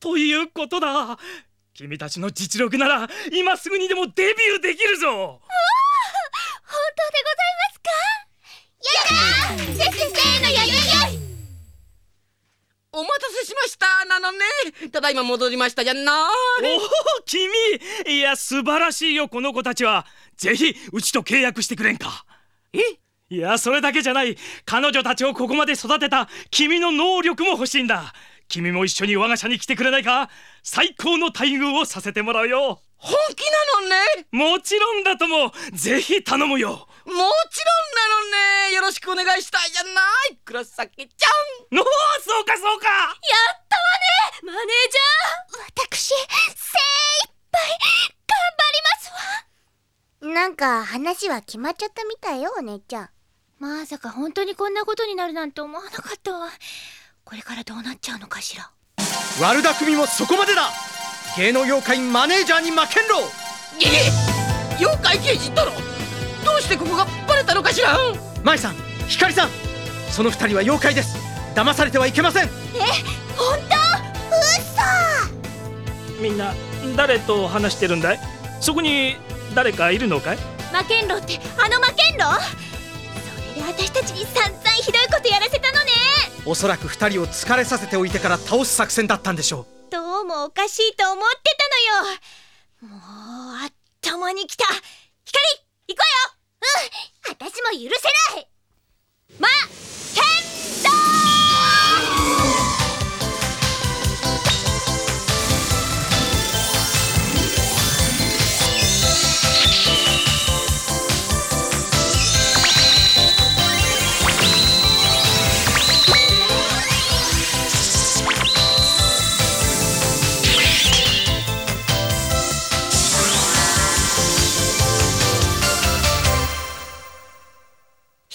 ということだ。君たちの実力なら今すぐにでもデビューできるぞ。本当でございますか？やったー先生のやりやいお待たせしましたなのね。ただいま戻りましたじゃなおお君。いや素晴らしいよこの子たちは。ぜひうちと契約してくれんか。え？いやそれだけじゃない。彼女たちをここまで育てた君の能力も欲しいんだ君も一緒に我が社に来てくれないか？最高の待遇をさせてもらうよ。本気なのね。もちろんだとも。ぜひ頼むよ。もちろんなのね。よろしくお願いしたいじゃない。黒崎ちゃん。おおそうかそうか。やったわね。マネージャー。私精一杯頑張りますわ。なんか話は決まっちゃったみたいよお姉ちゃん。まさか本当にこんなことになるなんて思わなかったわこれからどうなっちゃうのかしら？悪巧みもそこまでだ！芸能妖怪マネージャーに負けんろ！いえ！妖怪刑事殿どうしてここがバレたのかしら？舞さん光さん！その二人は妖怪です！騙されてはいけません！本当？みんな誰と話してるんだい？そこに誰かいるのかい？魔剣郎ってあの魔剣郎それで私たちに散々ひどいことやらせたのねおそらく2人を疲れさせておいてから倒す作戦だったんでしょう。どうもおかしいと思ってたのよ。もうあっともに来た。光行こうよ。うん。私も許せない。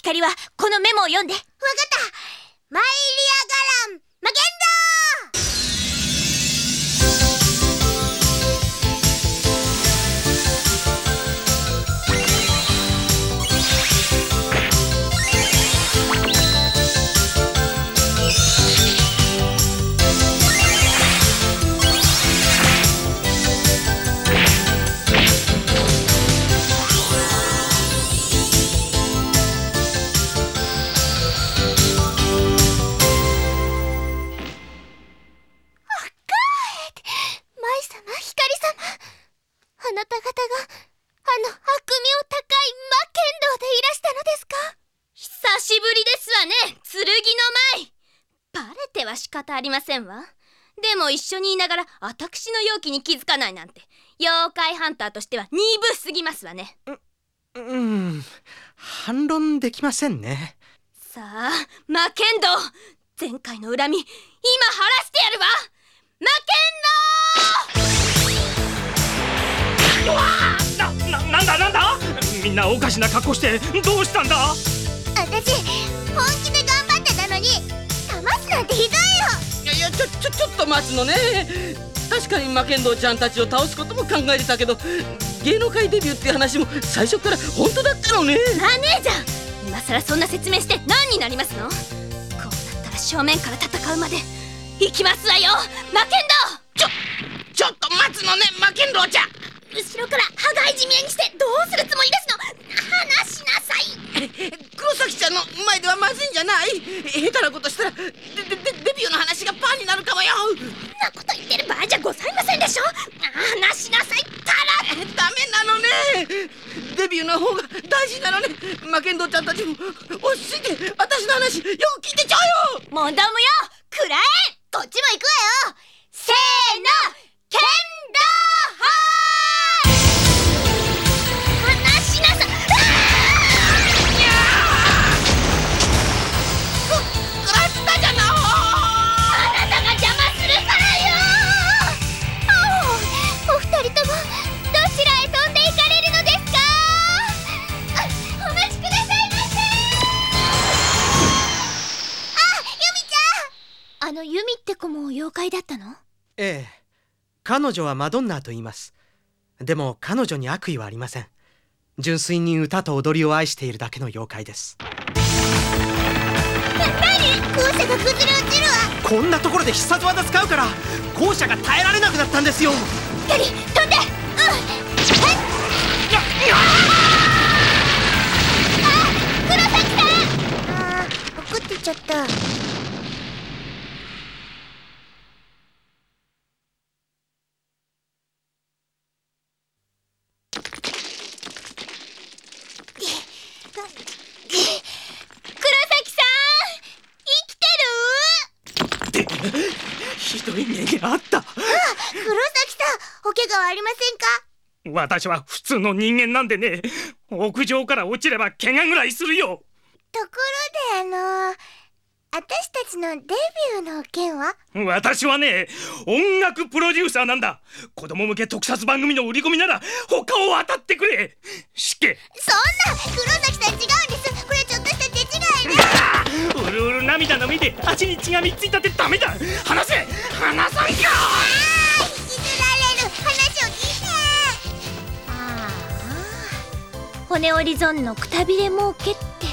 光はこのメモを読んで。わかった。マイリは仕方ありませんわ。でも一緒にいながら私の容器に気づかないなんて。妖怪ハンターとしては鈍すぎますわね。ううん。反論できませんね。さあ魔剣道前回の恨み今晴らしてやるわ。魔剣道な、な、なんだなんだ？みんなおかしな格好してどうしたんだ？私本気でなんてひどいよいやいやちょちょちょっと待つのね。確かに魔剣道ちゃんたちを倒すことも考えてたけど芸能界デビューって話も最初から本当だったのね。マネージャー今さらそんな説明して何になりますの？こうなったら正面から戦うまで行きますわよ。魔剣ちょちょっと待つのね魔剣道ちゃん。道後ろから羽交い締めにしてどうするつもりですの？話しなさい。黒崎ちゃんの前ではまずいんじゃない？下手なことしたらでででデビューの話がパーになるかもよそんなこと言ってる場合じゃございませんでしょ話しなさいったらダメなのねデビューの方が大事なのね。魔剣道ちゃんたちも落ち着いて私の話よく聞いてちゃうよ。モンドムよ。くらえこっちも行くわよ。あのユミって子も妖怪だったの？ええ。彼女はマドンナと言います。でも彼女に悪意はありません。純粋に歌と踊りを愛しているだけの妖怪です。な何？校舎が崩れ落ちるわ。こんなところで必殺技使うから校舎が耐えられなくなったんですよ。光飛んで。うん。えっ黒崎さん生きてる？ひどい目にあった。黒崎さんお怪我はありませんか？私は普通の人間なんでね。屋上から落ちれば怪我ぐらいするよ。ところであの私たちのデビューの件は？私はね音楽プロデューサーなんだ。子供向け特撮番組の売り込みなら他を当たってくれ。しけ。そんな黒崎さん違うんです。これちょっとした手違いで うるうる涙のみで足に血がみついたってダメだ。話せ。話さんか。あー引きずられる。話を聞いて。ああ骨折り損のくたびれ儲けって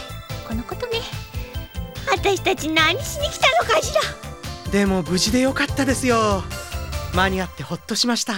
私たち何しに来たのかしら？でも無事でよかったですよ。間に合ってほっとしました。